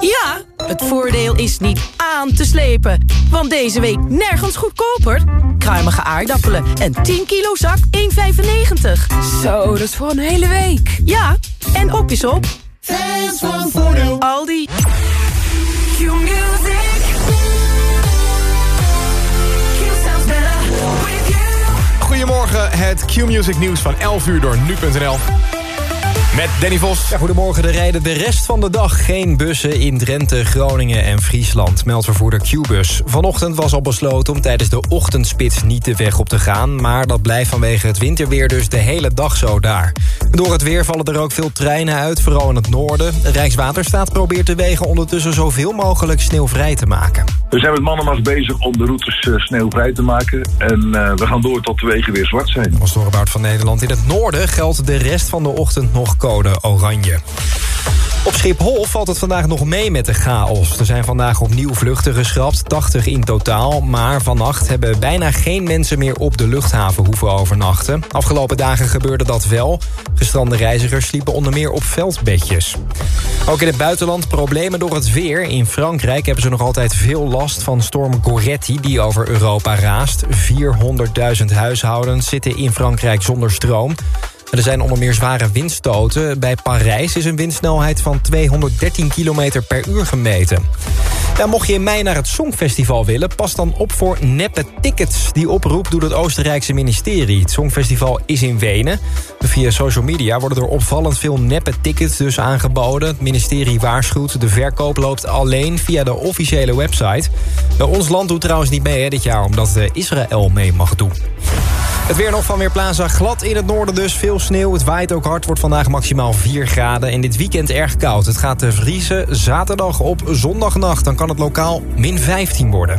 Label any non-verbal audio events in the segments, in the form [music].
Ja, het voordeel is niet aan te slepen. Want deze week nergens goedkoper. Kruimige aardappelen en 10 kilo zak 1,95. Zo, dat is voor een hele week. Ja, en op is op. Fans van Voordeel. Aldi. Q-Music. Q sounds better with you. Goedemorgen, het Q-Music nieuws van 11 uur door nu.nl. Met Danny Vos. Ja, goedemorgen, er rijden de rest van de dag geen bussen in Drenthe, Groningen en Friesland, meldt vervoerder Qbus. Vanochtend was al besloten om tijdens de ochtendspits niet de weg op te gaan, maar dat blijft vanwege het winterweer dus de hele dag zo daar. Door het weer vallen er ook veel treinen uit, vooral in het noorden. Rijkswaterstaat probeert de wegen ondertussen zoveel mogelijk sneeuwvrij te maken. We zijn met mannenmas bezig om de routes eh, sneeuwvrij te maken. En eh, we gaan door tot de wegen weer zwart zijn. Als doorgebouwd van Nederland in het noorden geldt de rest van de ochtend nog code oranje. Op Schiphol valt het vandaag nog mee met de chaos. Er zijn vandaag opnieuw vluchten geschrapt, 80 in totaal. Maar vannacht hebben bijna geen mensen meer op de luchthaven hoeven overnachten. Afgelopen dagen gebeurde dat wel. Gestrande reizigers sliepen onder meer op veldbedjes. Ook in het buitenland problemen door het weer. In Frankrijk hebben ze nog altijd veel last van storm Goretti... die over Europa raast. 400.000 huishoudens zitten in Frankrijk zonder stroom. Er zijn onder meer zware windstoten. Bij Parijs is een windsnelheid van 213 km per uur gemeten. Mocht je in mei naar het Songfestival willen... pas dan op voor neppe tickets. Die oproep doet het Oostenrijkse ministerie. Het Songfestival is in Wenen. Via social media worden er opvallend veel neppe tickets dus aangeboden. Het ministerie waarschuwt, de verkoop loopt alleen via de officiële website. Ons land doet trouwens niet mee hè, dit jaar... omdat eh, Israël mee mag doen. Het weer nog van Weerplaza glad in het noorden dus. Veel sneeuw, het waait ook hard, wordt vandaag maximaal 4 graden. En dit weekend erg koud. Het gaat te vriezen zaterdag op zondagnacht. Dan kan het lokaal min 15 worden.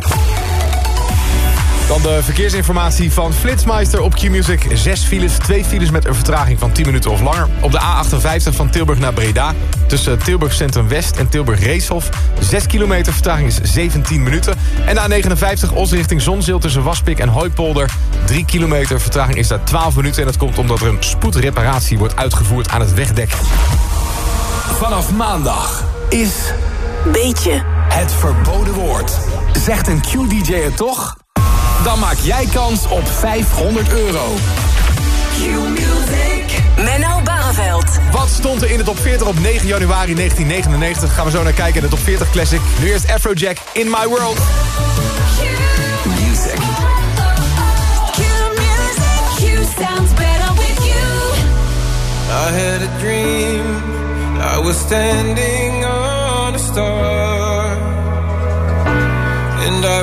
Dan de verkeersinformatie van Flitsmeister op Q-Music. Zes files, twee files met een vertraging van 10 minuten of langer. Op de A58 van Tilburg naar Breda. Tussen Tilburg Centrum West en Tilburg Reeshof. 6 kilometer, vertraging is 17 minuten. En de A59 Os richting Zonzeel tussen Waspik en Hooipolder. 3 kilometer, vertraging is daar 12 minuten. En dat komt omdat er een spoedreparatie wordt uitgevoerd aan het wegdek. Vanaf maandag is Beetje. het verboden woord. Zegt een Q-DJ het toch? Dan maak jij kans op 500 euro. Q-Music. Menno Barreveld. Wat stond er in de top 40 op 9 januari 1999? Gaan we zo naar kijken in de top 40 Classic. Nu eerst Afrojack, In My World. Music. Q-Music. Q sounds better with you. I had a dream. I was standing on a star. And I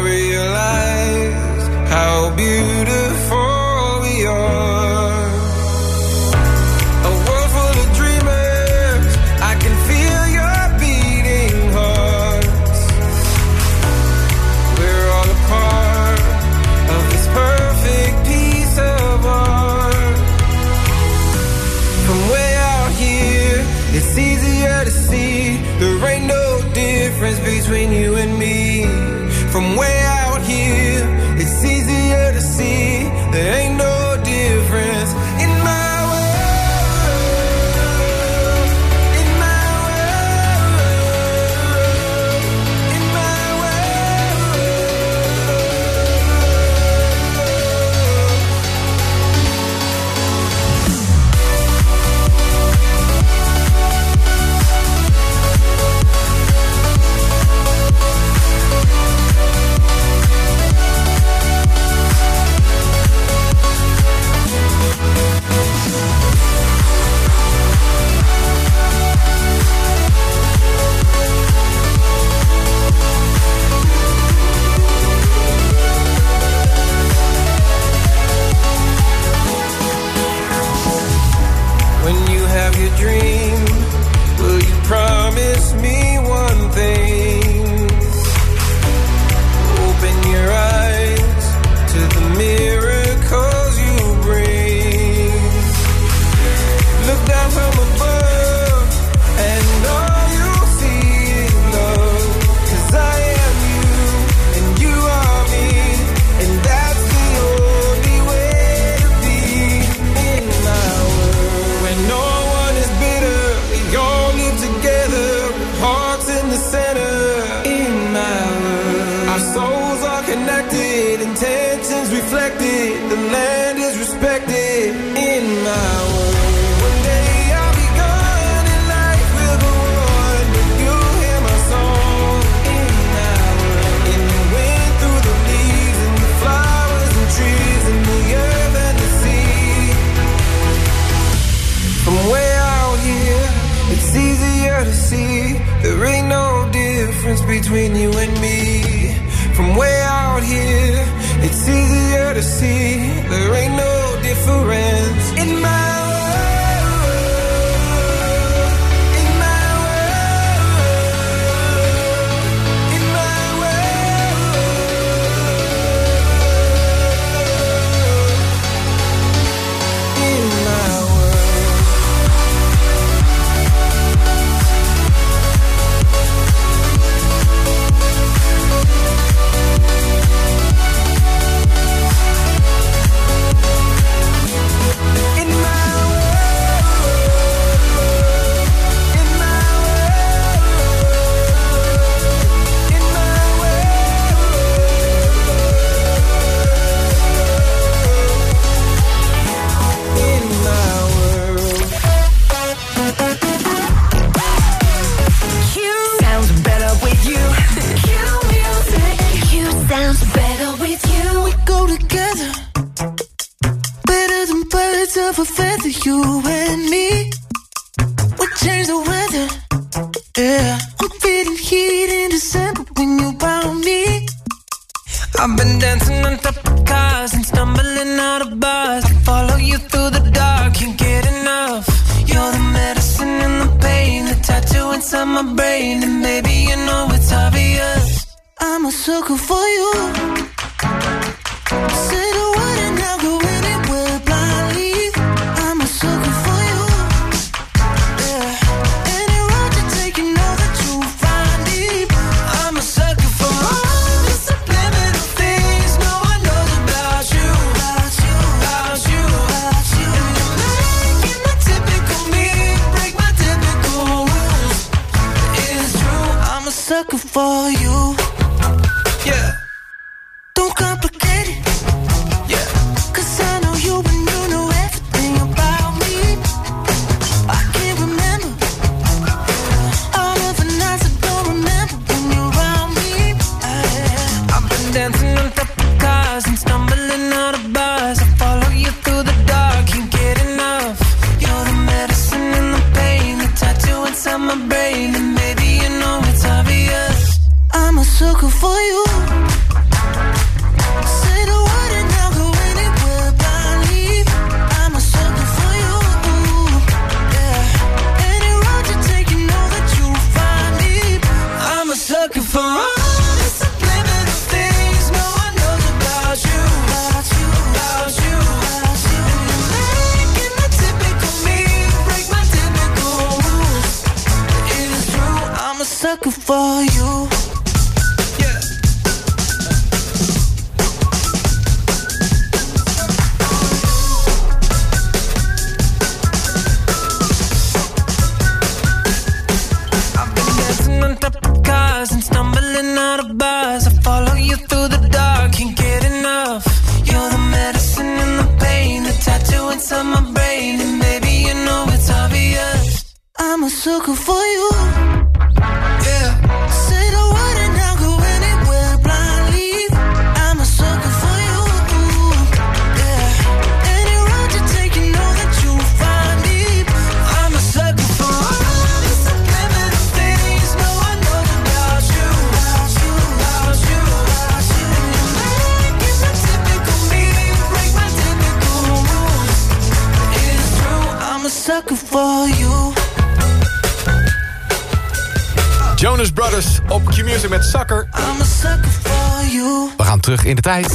Music met Sucker. I'm a sucker for you. We gaan terug in de tijd.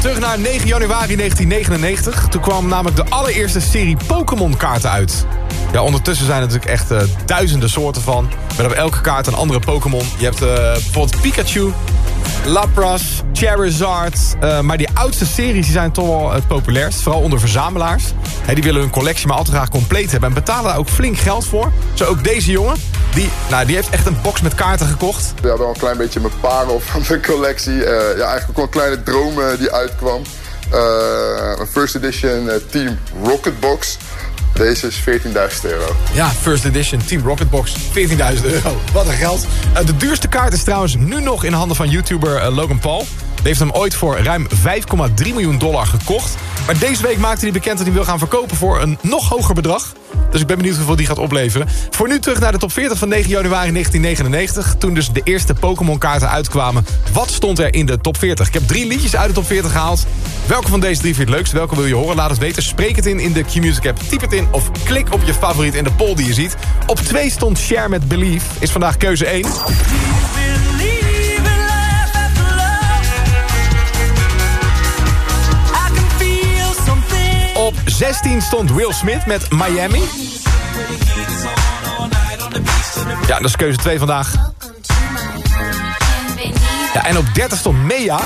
Terug naar 9 januari 1999. Toen kwam namelijk de allereerste serie Pokémon kaarten uit. Ja, ondertussen zijn er natuurlijk echt eh, duizenden soorten van. Met op elke kaart een andere Pokémon. Je hebt uh, bijvoorbeeld Pikachu, Lapras, Charizard. Eh, maar die oudste series die zijn toch wel het populairst. Vooral onder verzamelaars. Die willen hun collectie maar altijd graag compleet hebben. En betalen daar ook flink geld voor. Zo ook deze jongen. Die, nou, die heeft echt een box met kaarten gekocht. Ja, wel een klein beetje mijn parel [laughs] van de collectie. Uh, ja, eigenlijk wel een kleine droom die uitkwam. Eh, een first edition eh, Team Rocket box. Deze is 14.000 euro. Ja, first edition Team Rocket box, 14.000 euro. Wat een geld. de duurste kaart is trouwens nu nog in handen van YouTuber Logan Paul. Die heeft hem ooit voor ruim 5,3 miljoen dollar gekocht. Maar deze week maakte hij bekend dat hij wil gaan verkopen voor een nog hoger bedrag. Dus ik ben benieuwd hoeveel die gaat opleveren. Voor nu terug naar de top 40 van 9 januari 1999. Toen dus de eerste Pokémon kaarten uitkwamen. Wat stond er in de top 40? Ik heb drie liedjes uit de top 40 gehaald. Welke van deze drie vind je het leukst? Welke wil je horen? Laat het weten. Spreek het in in de Q-Music app. Typ het in of klik op je favoriet in de poll die je ziet. Op 2 stond Share met Believe. Is vandaag keuze 1. 16 stond Will Smith met Miami. Ja, dat is keuze 2 vandaag. Ja, en op 30 stond Mea.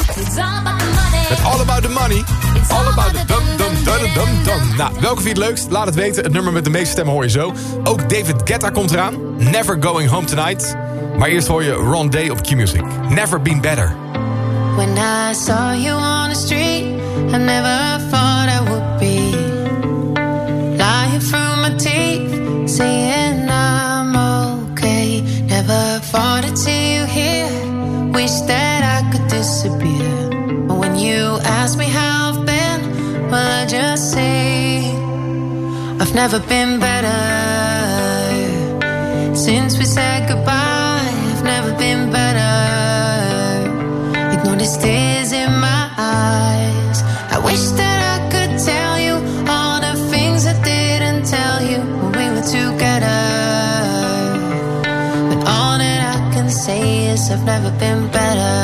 Met All About The Money. All About The Dum Dum Dum Dum Dum. Nou, welke vind je het leukst? Laat het weten. Het nummer met de meeste stemmen hoor je zo. Ook David Guetta komt eraan. Never Going Home Tonight. Maar eerst hoor je Ron Day op Q-Music. Never Been Better. When I saw you on the street, I never thought Wish that I could disappear. But when you ask me how I've been, well, I just say I've never been better. Since we said goodbye, I've never been better. Ignore the never been better.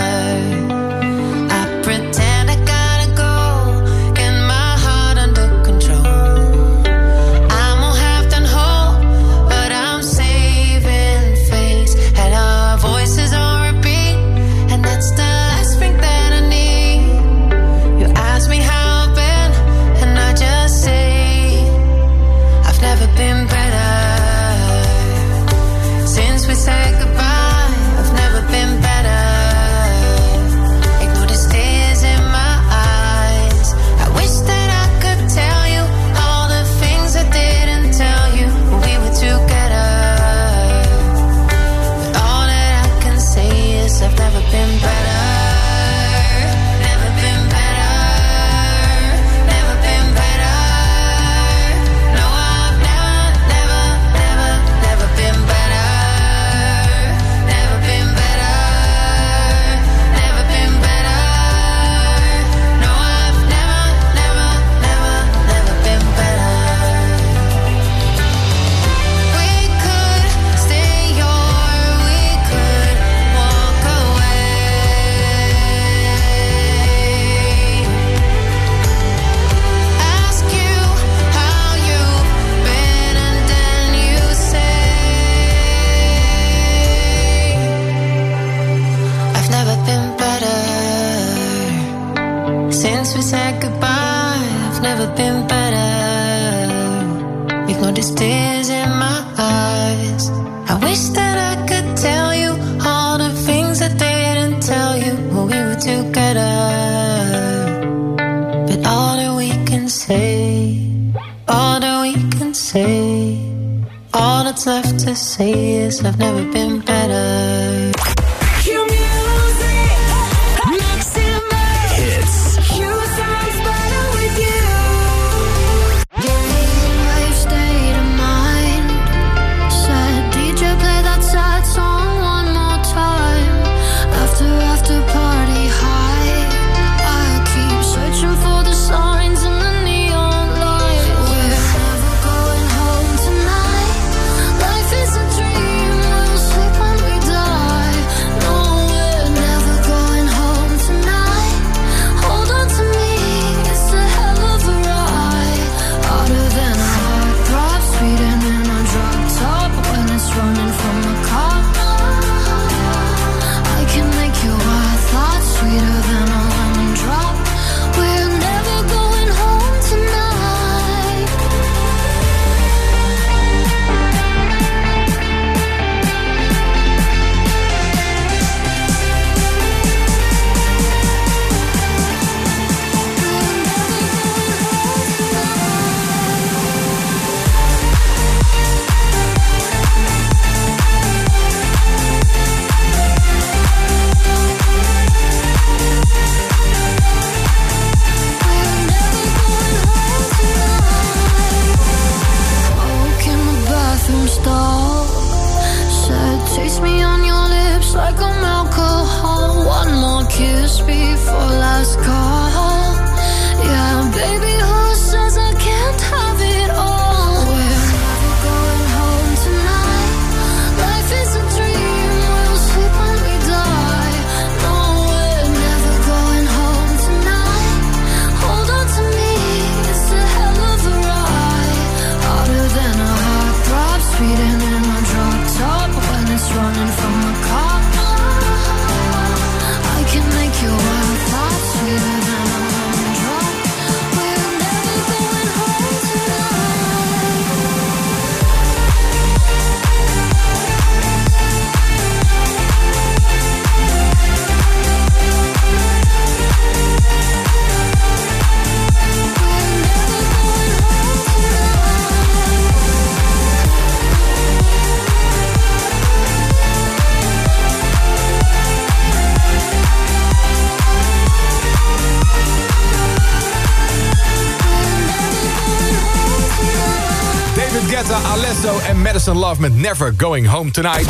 En Madison Love met Never Going Home Tonight.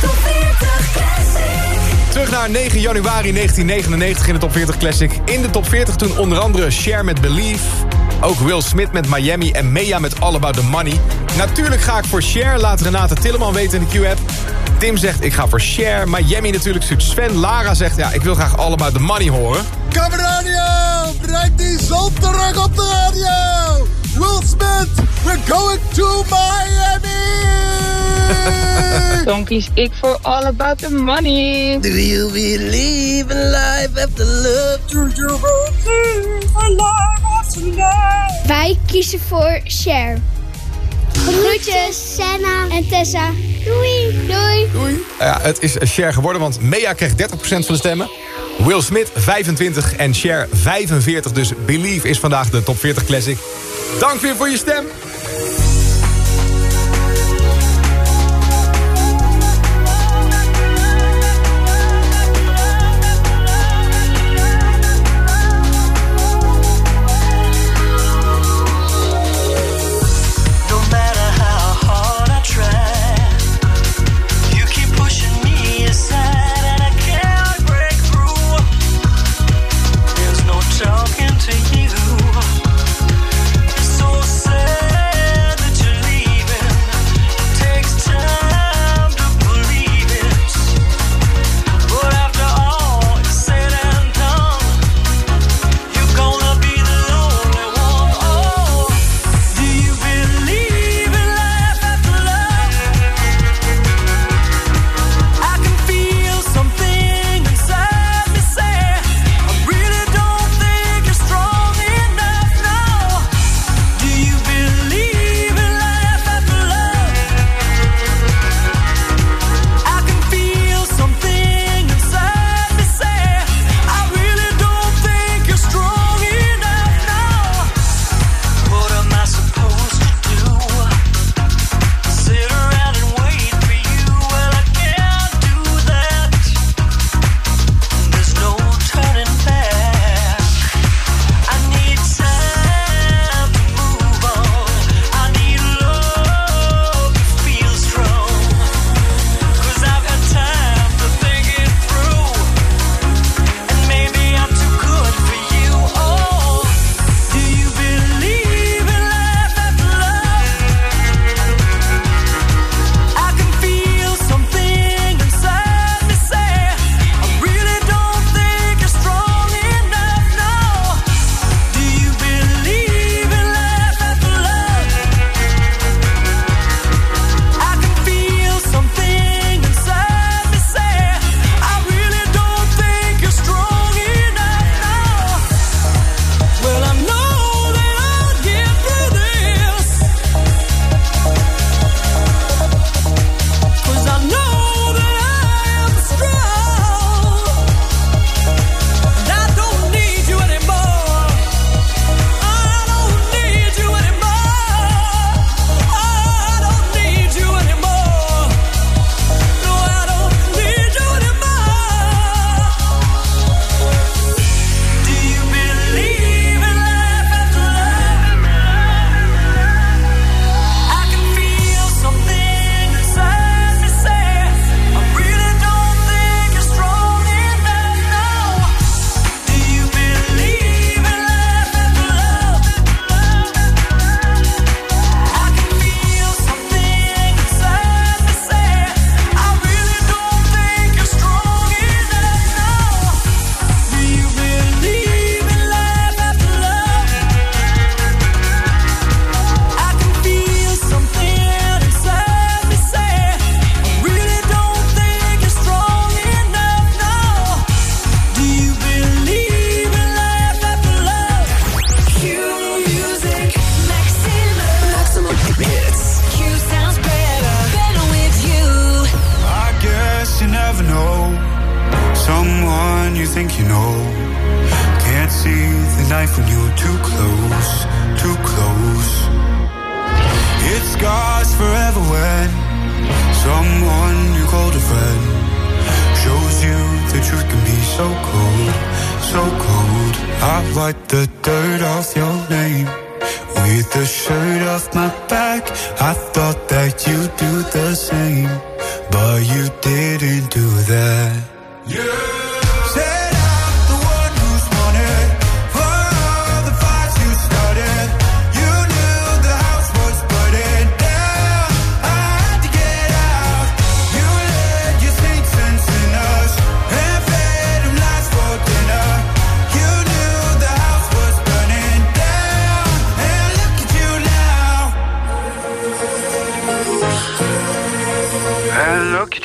Top 40 Classic. Terug naar 9 januari 1999 in de Top 40 Classic. In de Top 40 toen onder andere Share met Believe... Ook Will Smith met Miami en Mea met All About The Money. Natuurlijk ga ik voor Share. laat Renate Tilleman weten in de Q-app. Tim zegt ik ga voor Share. Miami natuurlijk stuurt Sven. Lara zegt ja, ik wil graag All About The Money horen. Cabradio, breng die zon terug op de radio! Will Smith, we're going to Miami! [laughs] Dan kies ik voor All About The Money. Do you believe in life after love? Do you believe in life? Wij kiezen voor Cher. Groetjes, Senna en Tessa. Doei. Doei. Doei. Nou ja, het is Cher geworden, want Mea kreeg 30% van de stemmen. Will Smith 25 en Cher 45. Dus Believe is vandaag de top 40 classic. Dank weer voor je stem.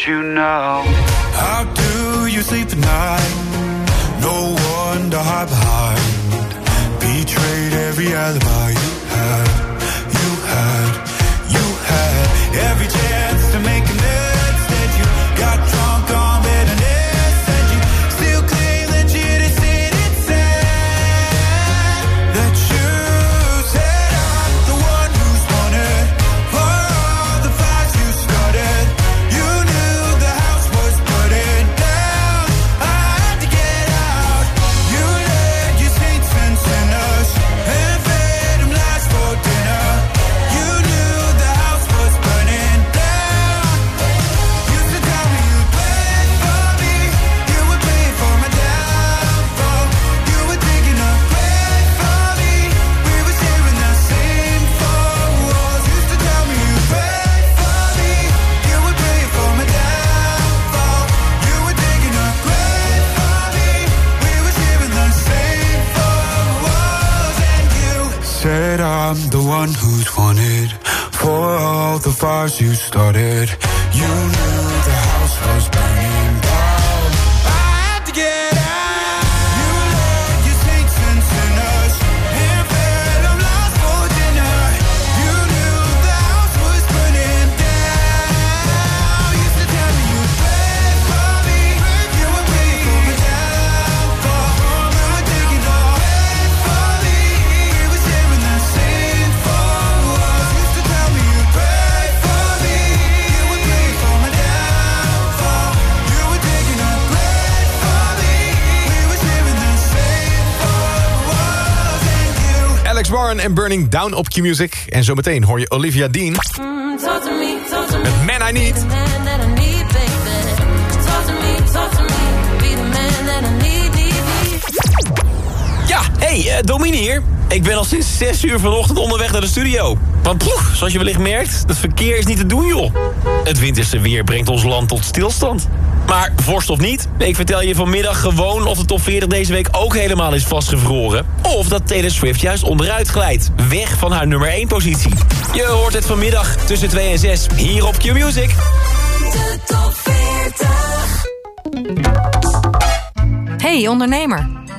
You know. How do you sleep at night? No one to hide behind. Betrayed every alibi you started. You knew the house was Warren en Burning Down op Q-Music. En zometeen hoor je Olivia Dean met Man I Need. Ja, hey, eh, Domine hier. Ik ben al sinds 6 uur vanochtend onderweg naar de studio. Want poeh, zoals je wellicht merkt, het verkeer is niet te doen, joh. Het winterse weer brengt ons land tot stilstand. Maar vorst of niet, ik vertel je vanmiddag gewoon of de top 40 deze week ook helemaal is vastgevroren. Of dat Taylor Swift juist onderuit glijdt, weg van haar nummer 1 positie. Je hoort het vanmiddag tussen 2 en 6 hier op Q-Music. De top 40. Hey ondernemer,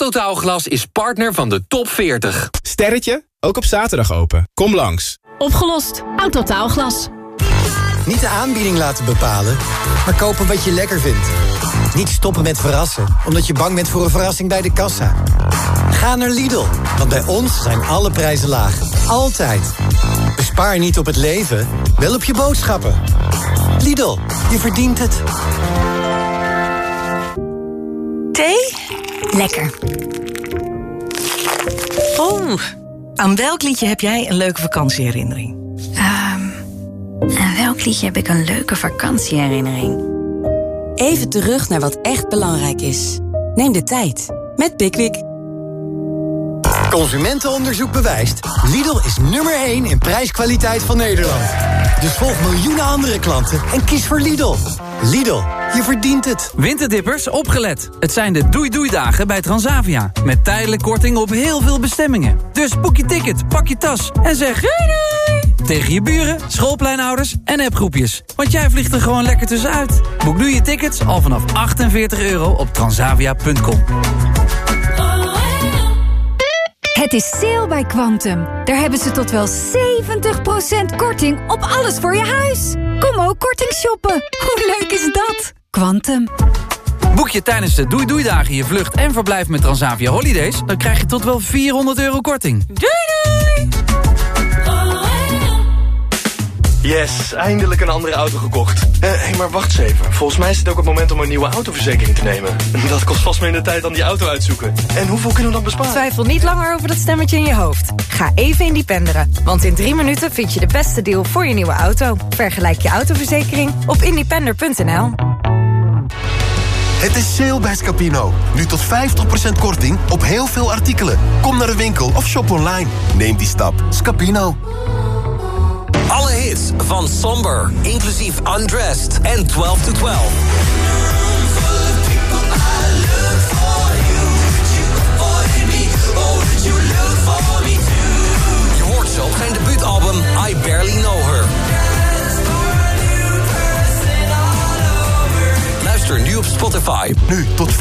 Autotaalglas is partner van de top 40. Sterretje, ook op zaterdag open. Kom langs. Opgelost. Autotaalglas. Niet de aanbieding laten bepalen, maar kopen wat je lekker vindt. Niet stoppen met verrassen, omdat je bang bent voor een verrassing bij de kassa. Ga naar Lidl, want bij ons zijn alle prijzen laag. Altijd. Bespaar niet op het leven, wel op je boodschappen. Lidl, je verdient het. Thee? Lekker. Oh, aan welk liedje heb jij een leuke vakantieherinnering? Aan welk liedje heb ik een leuke vakantieherinnering? Even terug naar wat echt belangrijk is. Neem de tijd met Pickwick. Consumentenonderzoek bewijst. Lidl is nummer 1 in prijskwaliteit van Nederland. Dus volg miljoenen andere klanten en kies voor Lidl. Lidl, je verdient het. Winterdippers, opgelet. Het zijn de doei-doei-dagen bij Transavia. Met tijdelijk korting op heel veel bestemmingen. Dus boek je ticket, pak je tas en zeg doei! Tegen je buren, schoolpleinouders en appgroepjes. Want jij vliegt er gewoon lekker tussenuit. Boek nu je tickets al vanaf 48 euro op transavia.com. Het is sale bij Quantum. Daar hebben ze tot wel 70% korting op alles voor je huis. Kom ook korting shoppen. Hoe leuk is dat? Quantum. Boek je tijdens de Doei Doei Dagen je vlucht en verblijf met Transavia Holidays... dan krijg je tot wel 400 euro korting. Doei doei! Yes, eindelijk een andere auto gekocht. Hé, hey, maar wacht eens even. Volgens mij is het ook het moment om een nieuwe autoverzekering te nemen. [laughs] Dat kost vast minder tijd dan die auto uitzoeken. En hoeveel kunnen we dan besparen? Twijfel niet langer over dat stemmetje in je hoofd. Ga even independeren, want in drie minuten vind je de beste deal voor je nieuwe auto. Vergelijk je autoverzekering op independer.nl. Het is sale bij Scapino. Nu tot 50% korting op heel veel artikelen. Kom naar de winkel of shop online. Neem die stap. Scapino. Alle hits van Somber, inclusief Undressed en 12 to 12. Je hoort zo op zijn debuutalbum I Barely Know Her. Luister nu op Spotify. Nu tot 50%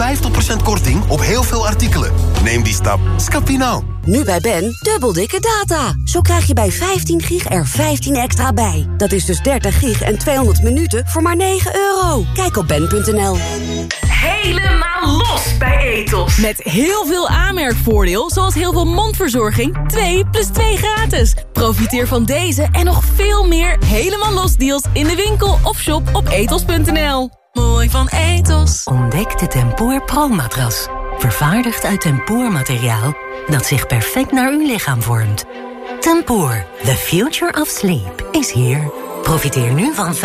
korting op heel veel artikelen. Neem die stap. Scapino. Nu bij Ben, dubbel dikke data. Zo krijg je bij 15 gig er 15 extra bij. Dat is dus 30 gig en 200 minuten voor maar 9 euro. Kijk op ben.nl. Helemaal los bij Etos. Met heel veel aanmerkvoordeel, zoals heel veel mondverzorging. 2 plus 2 gratis. Profiteer van deze en nog veel meer helemaal los deals in de winkel of shop op etos.nl. Mooi van Etos. Ontdek de Tempoor Pro-matras. Vervaardigd uit tempoormateriaal dat zich perfect naar uw lichaam vormt. Tempoor, the future of sleep, is here. Profiteer nu van 15%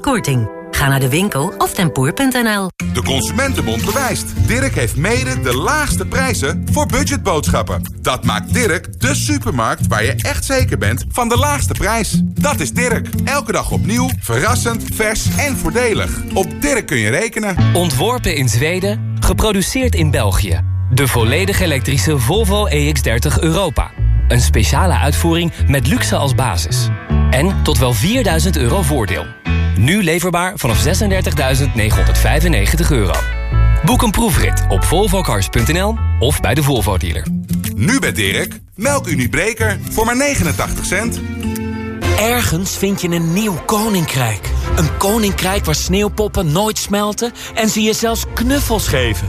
korting. Ga naar de winkel of tempoor.nl. De Consumentenbond bewijst. Dirk heeft mede de laagste prijzen voor budgetboodschappen. Dat maakt Dirk de supermarkt waar je echt zeker bent van de laagste prijs. Dat is Dirk. Elke dag opnieuw, verrassend, vers en voordelig. Op Dirk kun je rekenen. Ontworpen in Zweden, geproduceerd in België. De volledig elektrische Volvo EX30 Europa. Een speciale uitvoering met luxe als basis. En tot wel 4000 euro voordeel. Nu leverbaar vanaf 36.995 euro. Boek een proefrit op volvocars.nl of bij de Volvo dealer. Nu bij Dirk, melkuniebreker voor maar 89 cent. Ergens vind je een nieuw koninkrijk. Een koninkrijk waar sneeuwpoppen nooit smelten en ze je zelfs knuffels geven.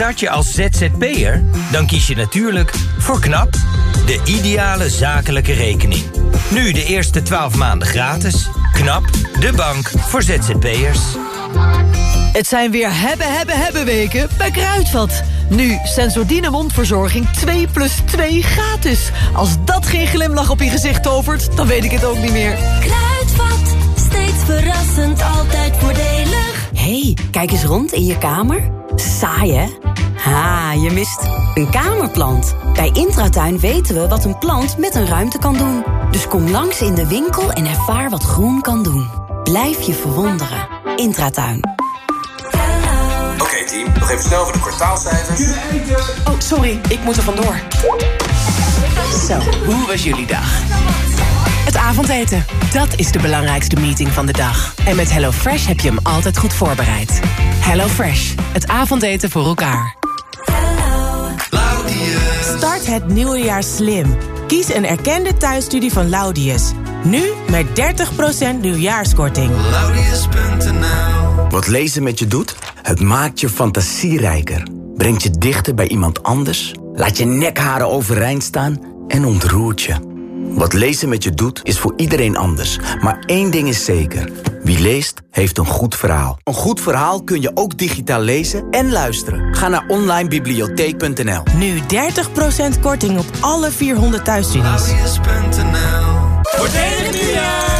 Start je als ZZP'er? Dan kies je natuurlijk voor KNAP, de ideale zakelijke rekening. Nu de eerste 12 maanden gratis. KNAP, de bank voor ZZP'ers. Het zijn weer hebben, hebben, hebben weken bij Kruidvat. Nu Sensordine mondverzorging 2 plus 2 gratis. Als dat geen glimlach op je gezicht tovert, dan weet ik het ook niet meer. Kruidvat, steeds verrassend, altijd voordelig. hey, kijk eens rond in je kamer. Saai, hè? Ha, je mist een kamerplant. Bij Intratuin weten we wat een plant met een ruimte kan doen. Dus kom langs in de winkel en ervaar wat groen kan doen. Blijf je verwonderen. Intratuin. Oké team, nog even snel voor de kwartaalcijfers. Oh, sorry, ik moet er vandoor. Zo, hoe was jullie dag? Het avondeten, dat is de belangrijkste meeting van de dag. En met HelloFresh heb je hem altijd goed voorbereid. HelloFresh, het avondeten voor elkaar. Start het nieuwe jaar slim. Kies een erkende thuisstudie van Laudius. Nu met 30% nieuwjaarskorting. Wat lezen met je doet? Het maakt je fantasierijker. Brengt je dichter bij iemand anders. Laat je nekharen overeind staan en ontroert je. Wat lezen met je doet, is voor iedereen anders. Maar één ding is zeker. Wie leest, heeft een goed verhaal. Een goed verhaal kun je ook digitaal lezen en luisteren. Ga naar onlinebibliotheek.nl Nu 30% korting op alle 400 thuisstudies. Voordelig nieuwjaar!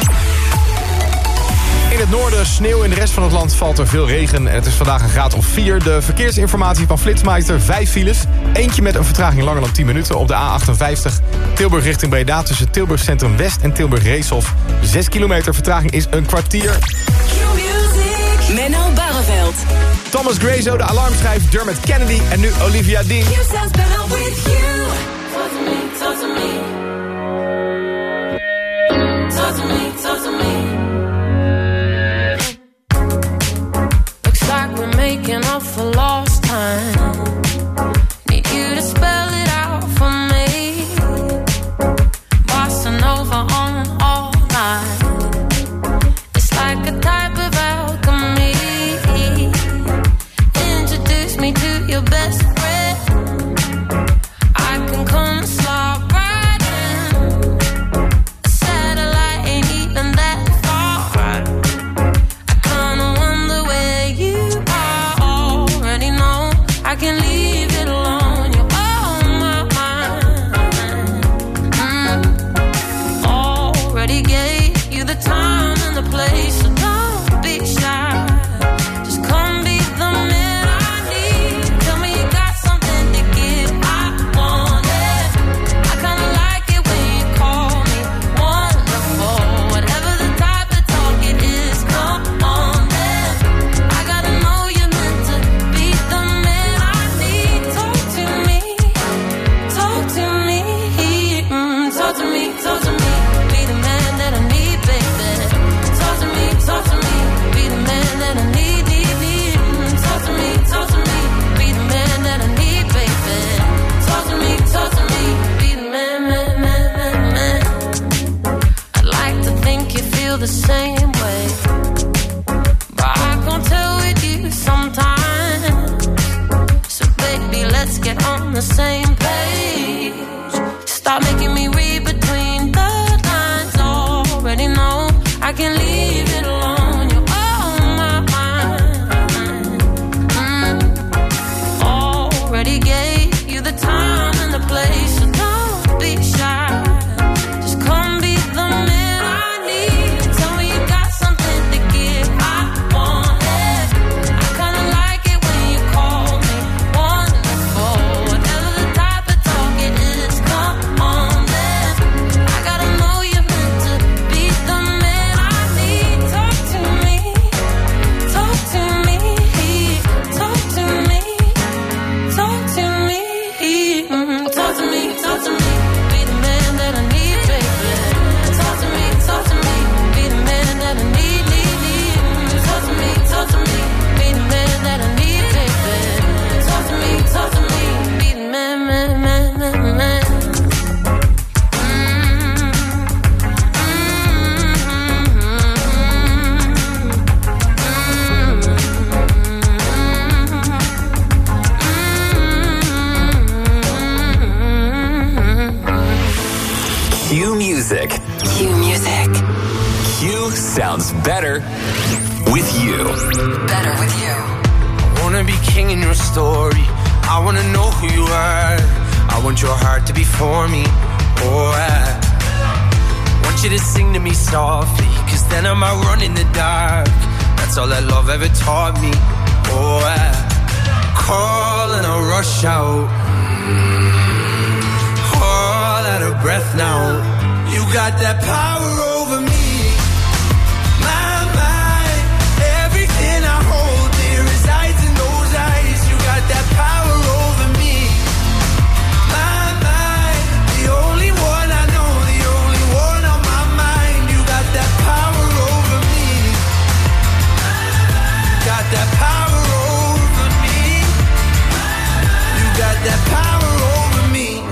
In het noorden sneeuw, in de rest van het land valt er veel regen... en het is vandaag een graad of 4. De verkeersinformatie van Flitsmeister, 5 files. Eentje met een vertraging langer dan 10 minuten op de A58. Tilburg richting Breda tussen Tilburg Centrum West en Tilburg Reeshof. 6 kilometer vertraging is een kwartier. Menno Barreveld. Thomas Grazo, de alarmschijf, Dermot Kennedy en nu Olivia Dean. For lost time. Your heart to be for me. Oh, I want you to sing to me softly. Cause then I might run in the dark. That's all that love ever taught me. Oh, I call and I rush out. All out of breath now. You got that power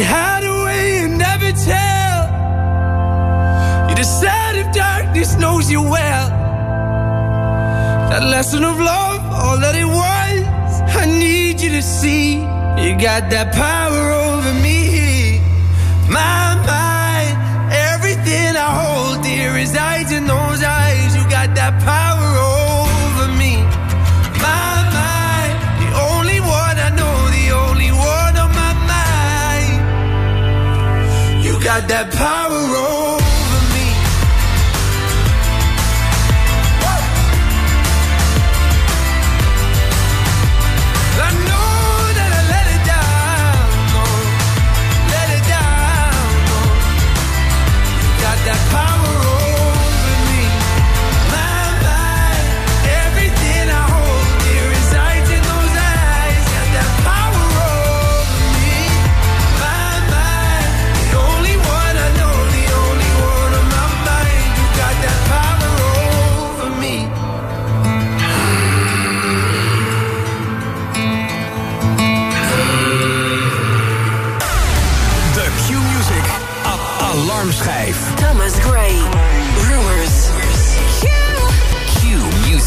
So we had a way you never tell. You decided darkness knows you well. That lesson of love, all that it was. I need you to see. You got that power over me. My mind, everything I hold dear resides in those got that power over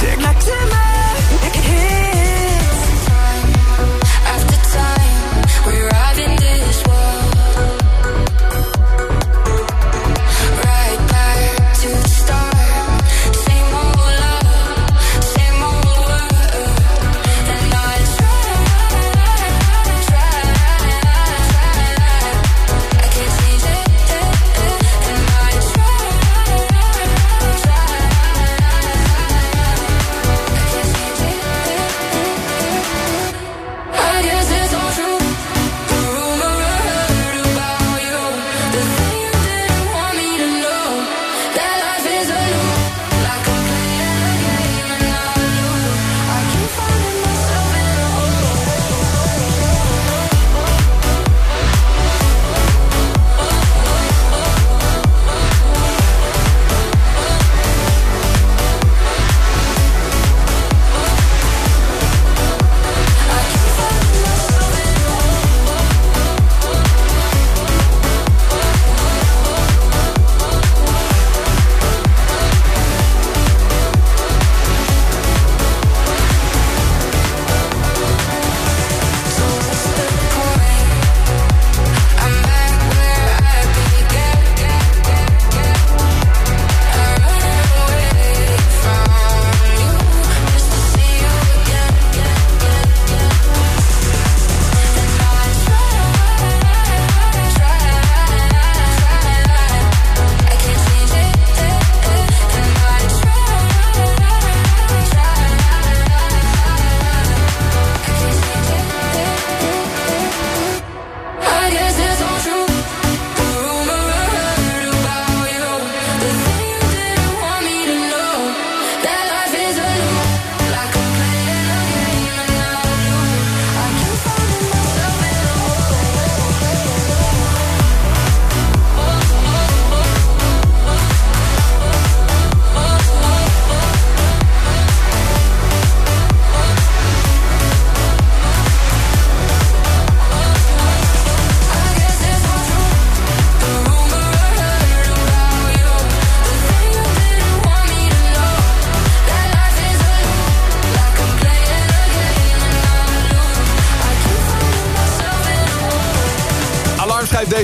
Q-Music.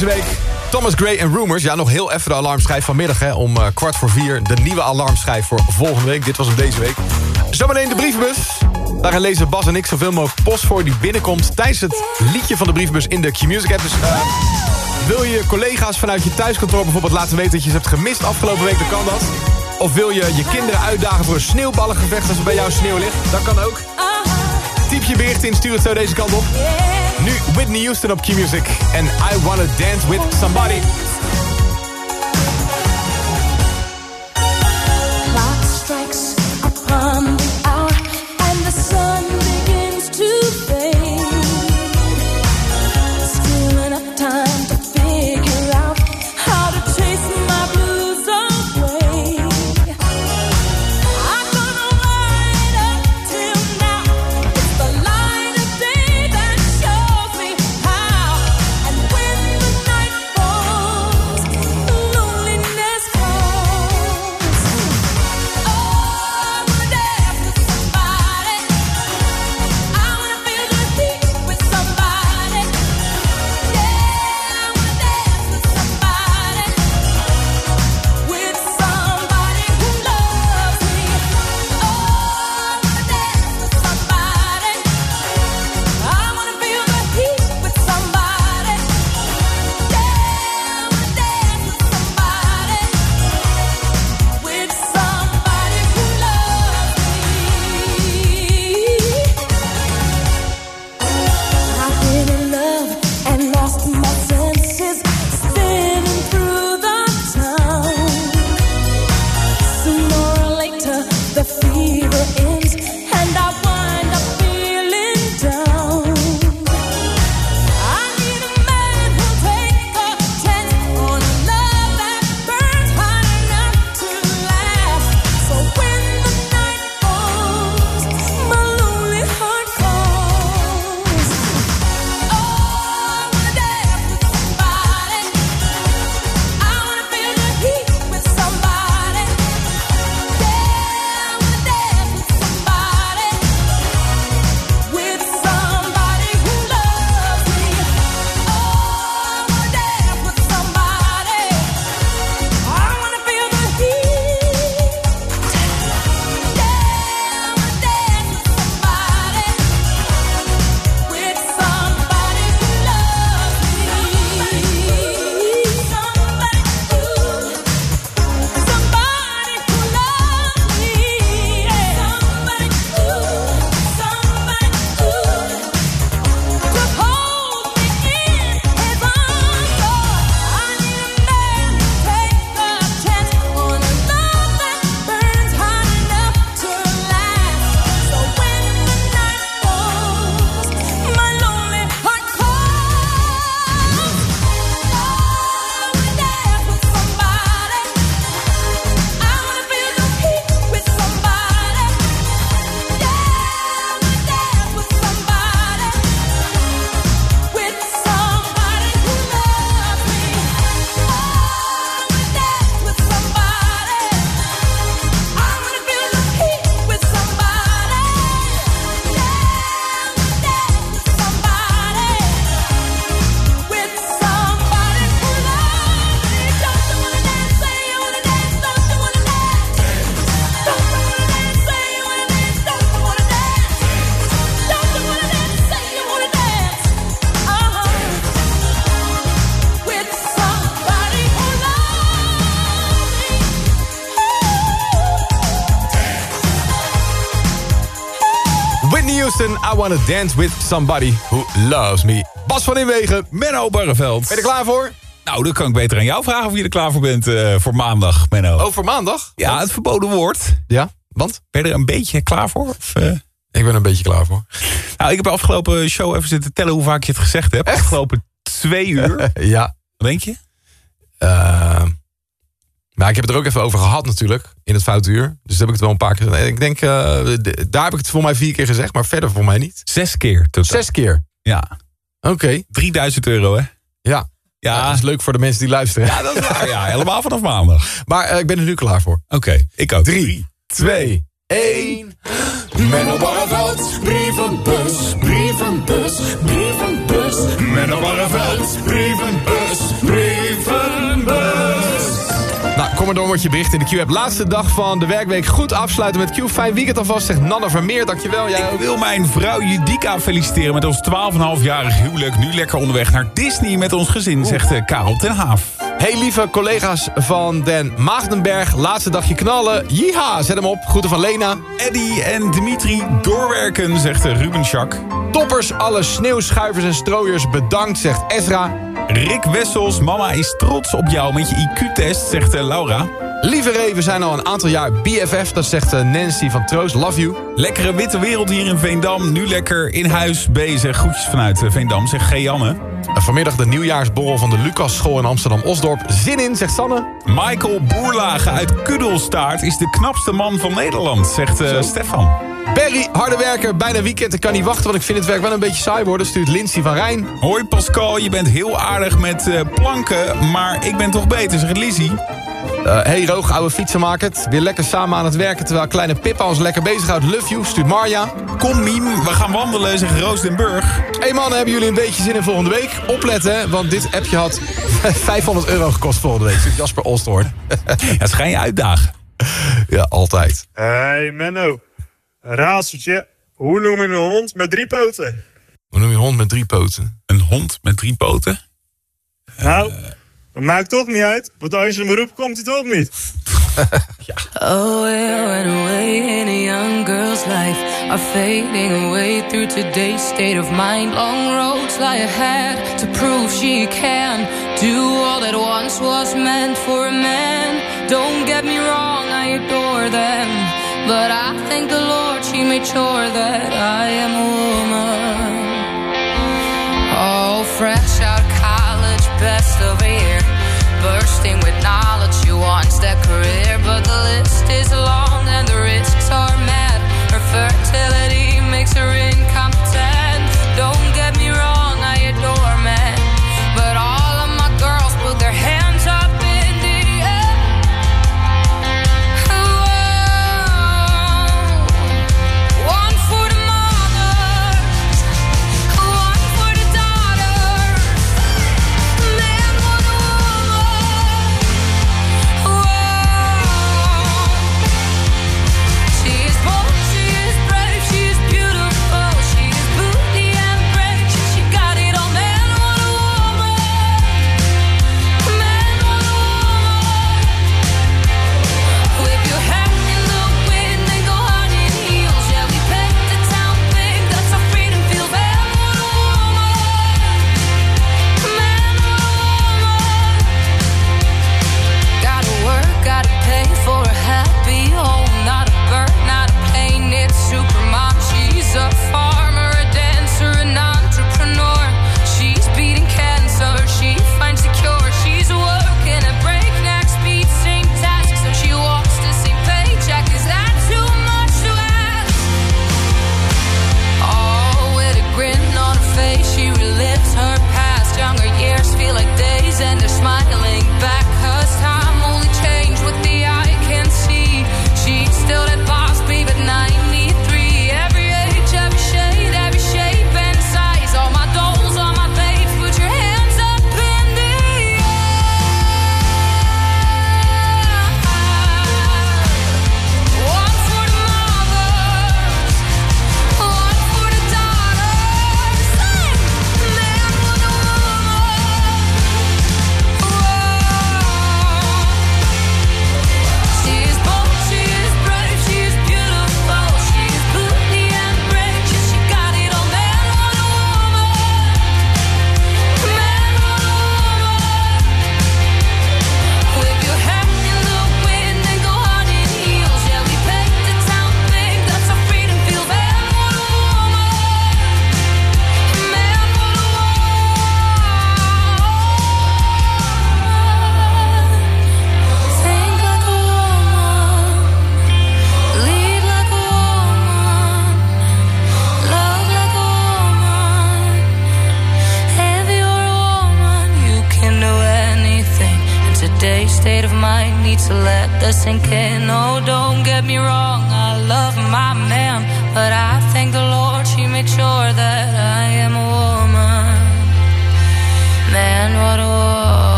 Deze week. Thomas Gray en Rumors. Ja, nog heel even de alarmschijf vanmiddag hè, om eh, kwart voor vier. De nieuwe alarmschijf voor volgende week. Dit was hem deze week. Zometeen de brievenbus. Daarin lezen Bas en ik zoveel mogelijk post voor die binnenkomt... tijdens het liedje van de brievenbus in de Q-Music app. Dus eh, Wil je collega's vanuit je thuiskantoor bijvoorbeeld laten weten... dat je ze hebt gemist afgelopen week, dan kan dat. Of wil je je kinderen uitdagen voor een sneeuwballengevecht... als er bij jou sneeuw ligt? Dat kan ook. Typ je bericht in, stuur het zo deze kant op. Nu Whitney Houston op Q-Music. En I Wanna Dance With Somebody. Wanna Dance With Somebody Who Loves Me. Bas van Inwegen. Menno Barreveld. Ben je er klaar voor? Nou, dan kan ik beter aan jou vragen of je er klaar voor bent eh, voor maandag, Menno. Oh, voor maandag? Ja, het verboden woord. Ja, want? Ben je er een beetje klaar voor? Of, eh? Ik ben een beetje klaar voor. Nou, ik heb de afgelopen show even zitten tellen hoe vaak je het gezegd hebt. Afgelopen twee uur. [laughs] ja. Wat denk je? Eh, maar ik heb het er ook even over gehad natuurlijk, in het foutuur. Dus heb ik het wel een paar keer gezegd. Ik denk, eh, d- daar heb ik het voor mij vier keer gezegd, maar verder voor mij niet. Zes keer totaal. Zes keer? Ja. Oké. 3000 euro, hè? Ja. Ja, dat is leuk voor de mensen die luisteren. Ja, dat is waar. Ja, helemaal vanaf maandag. [laughs] Maar eh, ik ben er nu klaar voor. Oké, ik ook. Drie, twee, één. Menno Barreveld, brievenbus, brievenbus, brievenbus. Menno Barreveld, brievenbus, brievenbus. Nou, kom maar door met je bericht in de Q-app. Laatste dag van de werkweek goed afsluiten met Q. Fijn weekend alvast, zegt Nanne Vermeer. Dankjewel. Jij Ik wil mijn vrouw Judika feliciteren met ons 12,5-jarig huwelijk. Nu lekker onderweg naar Disney met ons gezin, zegt eh, Karel ten Haaf. Hey lieve collega's van Den Maagdenberg, laatste dagje knallen. Jiha, zet hem op. Groeten van Lena. Eddie en Dimitri doorwerken, zegt eh, Ruben Schak. Toppers, alle sneeuwschuivers en strooiers bedankt, zegt Ezra. Rick Wessels, mama is trots op jou met je IQ-test, zegt eh, Laura. Lieve Ray, we zijn al een aantal jaar BFF, dat zegt eh, Nancy van Troost. Love you. Lekkere witte wereld hier in Veendam. Nu lekker in huis bezig. Groetjes vanuit eh, Veendam, zegt G. Janne. En vanmiddag de nieuwjaarsborrel van de Lucas School in Amsterdam-Osdorp. Zin in, zegt Sanne. Michael Boerlage uit Kuddelstaart is de knapste man van Nederland, zegt Stefan. Barry, harde werker, bijna weekend. Ik kan niet wachten, want ik vind het werk wel een beetje saai worden. Stuurt Lindsay van Rijn. Hoi Pascal, je bent heel aardig met eh, planken, maar ik ben toch beter, zegt Lizzie. Eh, hey Roog, oude fietsenmaker. Weer lekker samen aan het werken terwijl kleine Pippa ons lekker bezighoudt. Love you, stuurt Marja. Kom Miem, we gaan wandelen, zegt Roos den Burg. Hey mannen, hebben jullie een beetje zin in volgende week? Opletten, want dit appje had [laughs] 500 euro gekost volgende week. Stuurt Jasper Olsthoorn. Het ga je uitdagen. [laughs] Ja, altijd. Hey Menno, een raadseltje. Hoe noem je een hond met drie poten? Hoe noem je een hond met drie poten? Een hond met drie poten? Nou, dat maakt toch niet uit, want als je hem roept, komt hij toch niet. [laughs] Oh, where and away in a young girl's life are fading away through today's state of mind. Long roads lie ahead to prove she can do all that once was meant for a man. Don't get me wrong, I adore them, but I thank the Lord she made sure that I am a woman. Oh, fresh out of college, best of a year. Bursting with knowledge, she wants that career. But the list is long and the risks are mad. Her fertility makes her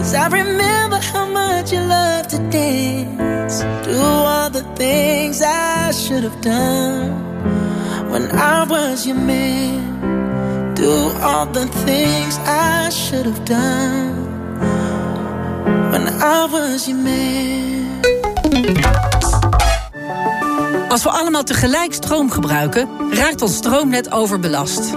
Cause I remember how much you love to dance. Do all the things I should have done when I was your man. Do all the things I should have done when I was your man. Als we allemaal tegelijk stroom gebruiken, raakt ons stroomnet overbelast.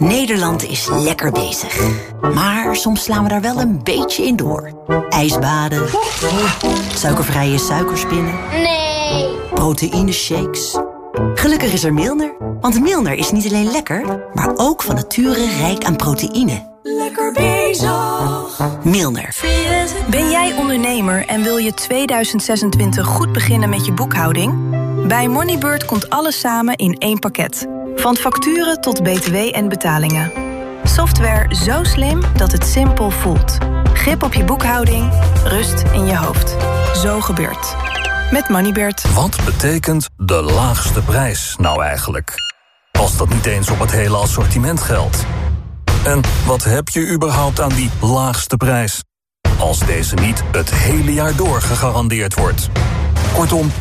Nederland is lekker bezig. Maar soms slaan we daar wel een beetje in door. Ijsbaden. Suikervrije suikerspinnen. Nee. Proteïne shakes. Gelukkig is er Milner. Want Milner is niet alleen lekker, maar ook van nature rijk aan proteïne. Lekker bezig. Milner. Ben jij ondernemer en wil je 2026 goed beginnen met je boekhouding? Bij Moneybird komt alles samen in één pakket. Van facturen tot btw en betalingen. Software zo slim dat het simpel voelt. Grip op je boekhouding, rust in je hoofd. Zo gebeurt. Met Moneybird. Wat betekent de laagste prijs nou eigenlijk? Als dat niet eens op het hele assortiment geldt. En wat heb je überhaupt aan die laagste prijs? Als deze niet het hele jaar door gegarandeerd wordt. Kortom,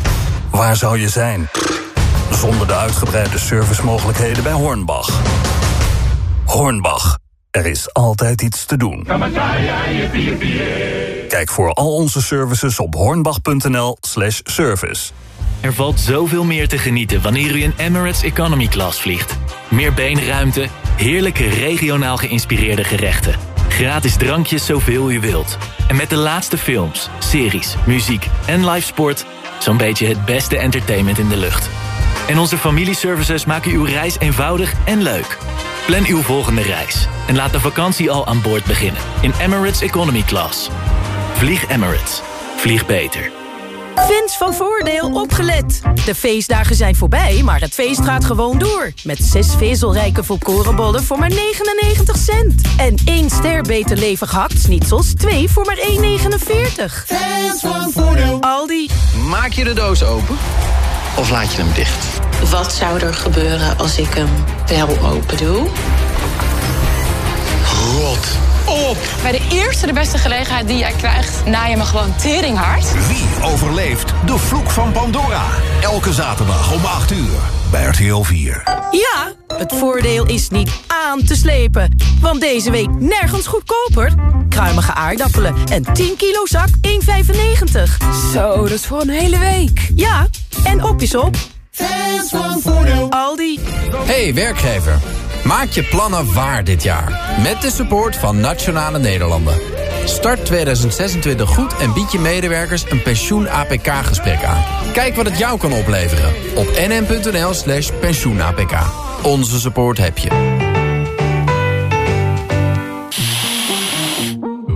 waar zou je zijn? Zonder de uitgebreide servicemogelijkheden bij Hornbach. Hornbach. Er is altijd iets te doen. Kijk voor al onze services op hornbach.nl slash service. Er valt zoveel meer te genieten wanneer u in Emirates Economy Class vliegt. Meer beenruimte, heerlijke regionaal geïnspireerde gerechten. Gratis drankjes zoveel u wilt. En met de laatste films, series, muziek en live sport... zo'n beetje het beste entertainment in de lucht. En onze familieservices maken uw reis eenvoudig en leuk. Plan uw volgende reis en laat de vakantie al aan boord beginnen in Emirates Economy Class. Vlieg Emirates. Vlieg beter. Fans van Voordeel opgelet. De feestdagen zijn voorbij, maar het feest gaat gewoon door. Met zes vezelrijke volkorenbollen voor maar 99 cent. En één ster beter levig hakt-snitsels, twee voor maar 1,49. Fans van Voordeel. Aldi. Maak je de doos open of laat je hem dicht? Wat zou er gebeuren als ik hem wel open doe? Rot op! Bij de eerste de beste gelegenheid die jij krijgt, na je me gewoon teringhard. Wie overleeft de vloek van Pandora? Elke zaterdag om 8 uur bij RTL 4. Ja, het voordeel is niet aan te slepen. Want deze week nergens goedkoper. Kruimige aardappelen en 10 kilo zak 1,95. Zo, dat is voor een hele week. Ja, en op is op. Fans van Voordeel. Aldi. Hey werkgever, maak je plannen waar dit jaar. Met de support van Nationale Nederlanden. Start 2026 goed en bied je medewerkers een pensioen-APK-gesprek aan. Kijk wat het jou kan opleveren op nm.nl slash pensioen-APK. Onze support heb je.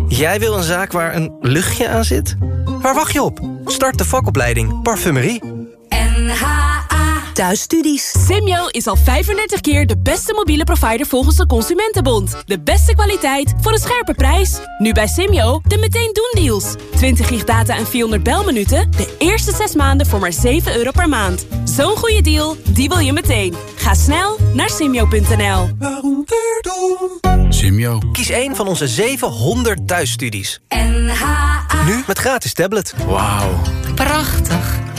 Jij wil een zaak waar een luchtje aan zit? Waar wacht je op? Start de vakopleiding Parfumerie. Thuisstudies. Simyo is al 35 keer de beste mobiele provider volgens de Consumentenbond. De beste kwaliteit voor een scherpe prijs. Nu bij Simyo de meteen doen deals. 20 gig data en 400 belminuten. De eerste 6 maanden voor maar 7 euro per maand. Zo'n goede deal, die wil je meteen. Ga snel naar simyo.nl. Simyo. Kies een van onze 700 thuisstudies. Nu met gratis tablet. Wauw. Prachtig.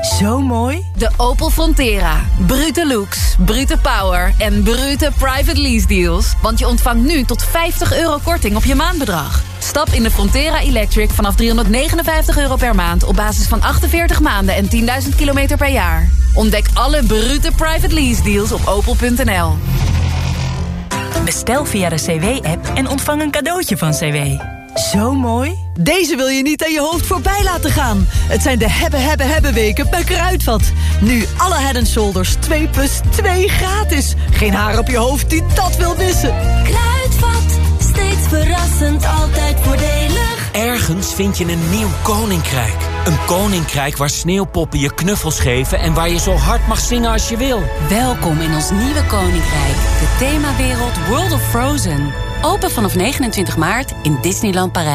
Zo mooi. De Opel Frontera. Brute looks, brute power en brute private lease deals. Want je ontvangt nu tot 50 euro korting op je maandbedrag. Stap in de Frontera Electric vanaf 359 euro per maand... op basis van 48 maanden en 10.000 kilometer per jaar. Ontdek alle brute private lease deals op opel.nl. Bestel via de CW-app en ontvang een cadeautje van CW. Zo mooi. Deze wil je niet aan je hoofd voorbij laten gaan. Het zijn de hebben, hebben, hebben weken bij Kruidvat. Nu alle Head Shoulders 2 plus 2 gratis. Geen haar op je hoofd die dat wil missen. Kruidvat, steeds verrassend, altijd voordelig. Ergens vind je een nieuw koninkrijk. Een koninkrijk waar sneeuwpoppen je knuffels geven... en waar je zo hard mag zingen als je wil. Welkom in ons nieuwe koninkrijk. De themawereld World of Frozen. Open vanaf 29 maart in Disneyland Parijs.